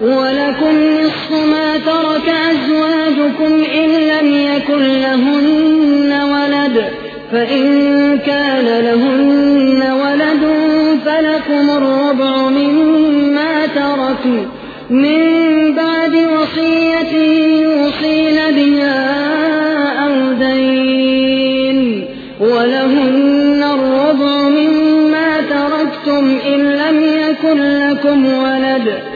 ولكم نصف ما ترك أزواجكم إن لم يكن لهن ولد فإن كان لهن ولد فلكم الربع مما تركوا من بعد وصية يوصين بها أو دين ولهن الربع مما تركتم إن لم يكن لكم ولد.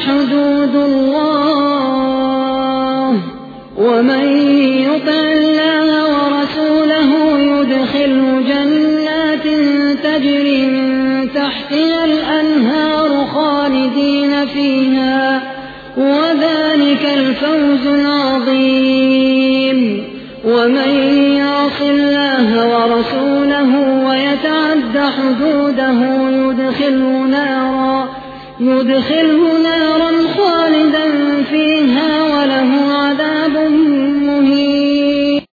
حدود الله. ومن يطع الله ورسوله يدخله جنات تجري من تحتها الأنهار خالدين فيها. وذلك الفوز العظيم. ومن يعص الله ورسوله ويتعد حدوده يدخله نارا يدخله نارا